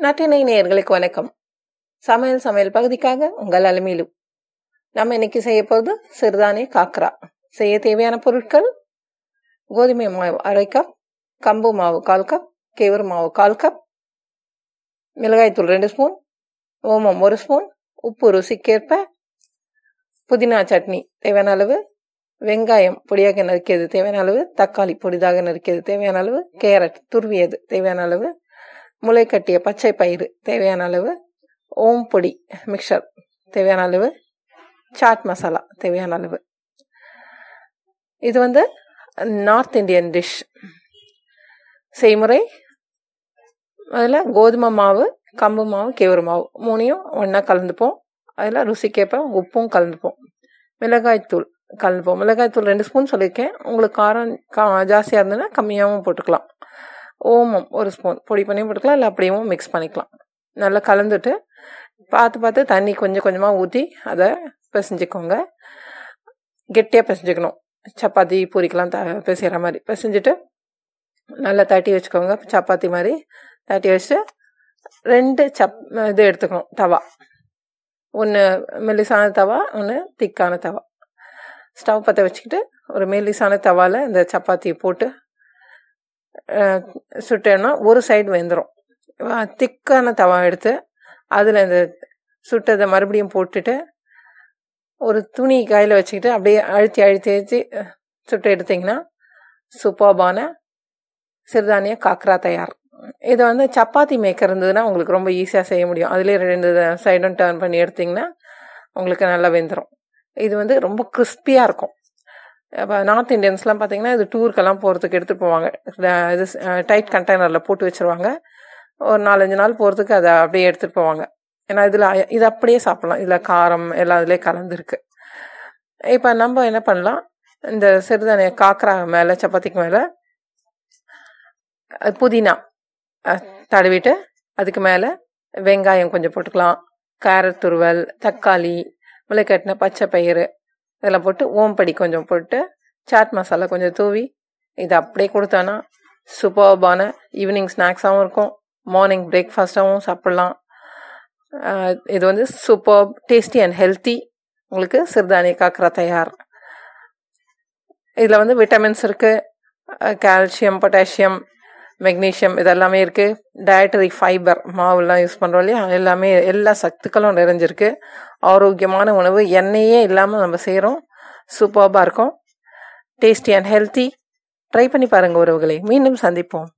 நட்டினை நேயர்களுக்கு வணக்கம். சமையல் சமையல் பகுதிக்காக உங்கள் அலுமையிலும் நம்ம இன்னைக்கு செய்ய போகிறது சிறுதானிய காக்கரா. செய்ய தேவையான பொருட்கள் கோதுமை மாவு அரை கப் கம்பு மாவு கால் கப் கேவரு மாவு கால் கப் மிளகாய்த்தூள் ரெண்டு ஸ்பூன் ஓமம் ஒரு ஸ்பூன் உப்பு ருசிக்கேற்ப புதினா சட்னி தேவையான அளவு வெங்காயம் பொடியாக நறுக்கியது தேவையான அளவு தக்காளி பொடிதாக நறுக்கியது தேவையான அளவு கேரட் துருவியது தேவையான அளவு முளை கட்டிய பச்சை பயிறு தேவையான அளவு ஓம் பொடி மிக்சர் தேவையான அளவு சாட் மசாலா தேவையான அளவு. இது வந்து நார்த் இந்தியன் டிஷ் செய்முறை அதில் கோதுமை மாவு கம்பு மாவு கேவரு மாவு மூணையும் ஒன்றா கலந்துப்போம். அதில் ருசிக்கேற்ப உப்பும் கலந்துப்போம். மிளகாய்த்தூள் கலந்துப்போம். மிளகாய்த்தூள் ரெண்டு ஸ்பூன் சொல்லியிருக்கேன். உங்களுக்கு காரம் கா ஜாஸ்தியாக இருந்ததுன்னா கம்மியாகவும் போட்டுக்கலாம். ஓமம் ஒரு ஸ்பூன் பொடி பண்ணி போட்டுக்கலாம் இல்லை அப்படியும் மிக்ஸ் பண்ணிக்கலாம். நல்லா கலந்துட்டு பார்த்து பார்த்து தண்ணி கொஞ்சம் கொஞ்சமாக ஊற்றி அதை பிசைஞ்சிக்கோங்க. கெட்டியாக பிசைஞ்சிக்கணும். சப்பாத்தி பூரிக்கெலாம் த பிசைகிற மாதிரி. பிசைஞ்சிட்டு நல்லா தட்டி வச்சுக்கோங்க. சப்பாத்தி மாதிரி தட்டி வச்சுட்டு ரெண்டு சப் இது எடுத்துக்கணும் தவா. ஒன்று மெல்லிசான தவா ஒன்று திக்கான தவா. ஸ்டவ் பற்ற வச்சுக்கிட்டு ஒரு மெல்லிசான தவாவில் இந்த சப்பாத்தியை போட்டு சுட்டேன்னா ஒரு சைடு வெந்துடும் திக்கான தவா எடுத்து அதில் இந்த சுட்டதை மறுபடியும் போட்டுட்டு ஒரு துணி கையில் வச்சுக்கிட்டு அப்படியே அழுத்தி அழுத்தி அழுத்தி சுட்டு எடுத்திங்கன்னா சூப்பர்பான சிறுதானிய காக்கரா தயார். இதை வந்து சப்பாத்தி மேக்கர் இருந்ததுன்னா உங்களுக்கு ரொம்ப ஈஸியாக செய்ய முடியும். அதுலேயே ரெண்டு சைடும் டர்ன் பண்ணி எடுத்திங்கன்னா உங்களுக்கு நல்லா வெந்துடும் இது வந்து ரொம்ப கிறிஸ்பியாக இருக்கும். இப்போ நார்த் இந்தியன்ஸ்லாம் பார்த்தீங்கன்னா இது டூருக்கெல்லாம் போகிறதுக்கு எடுத்துகிட்டு போவாங்க. இது டைட் கண்டெய்னரில் போட்டு வச்சுருவாங்க. ஒரு நாலஞ்சு நாள் போகிறதுக்கு அதை அப்படியே எடுத்துகிட்டு போவாங்க. ஏன்னா இதில் இது அப்படியே சாப்பிட்லாம். இதில் காரம் எல்லாம் இதிலே கலந்துருக்கு. இப்போ நம்ம என்ன பண்ணலாம்? இந்த சிறுதானிய காக்கரா மேலே சப்பாத்திக்கு மேலே புதினா தடவிட்டு அதுக்கு மேலே வெங்காயம் கொஞ்சம் போட்டுக்கலாம். கேரட் துருவல் தக்காளி முளைக்கட்டின பச்சை பயிறு இதில் போட்டு ஓம்படி கொஞ்சம் போட்டு சாட் மசாலா கொஞ்சம் தூவி இதை அப்படியே கொடுத்தானா சூப்பர்பான ஈவினிங் ஸ்நாக்ஸாகவும் இருக்கும். மார்னிங் பிரேக்ஃபாஸ்ட்டாகவும் சாப்பிட்லாம். இது வந்து சூப்பர் டேஸ்டி அண்ட் ஹெல்த்தி உங்களுக்கு சிறுதானிய காக்கரா தயார். இதில் வந்து விட்டமின்ஸ் இருக்குது கால்சியம் பொட்டாசியம் மெக்னீஷியம் இதெல்லாமே இருக்குது டயட்டரி ஃபைபர் மாவுலாம் யூஸ் பண்ணுறோம் இல்லையா? எல்லாமே எல்லா சத்துக்களும் நிறைஞ்சிருக்கு. ஆரோக்கியமான உணவு. எண்ணெயே இல்லாமல் நம்ம செய்கிறோம் சூப்பர்பாக இருக்கும். டேஸ்டி அண்ட் ஹெல்த்தி ட்ரை பண்ணி பாருங்கள் உறவுகளை. மீண்டும் சந்திப்போம்.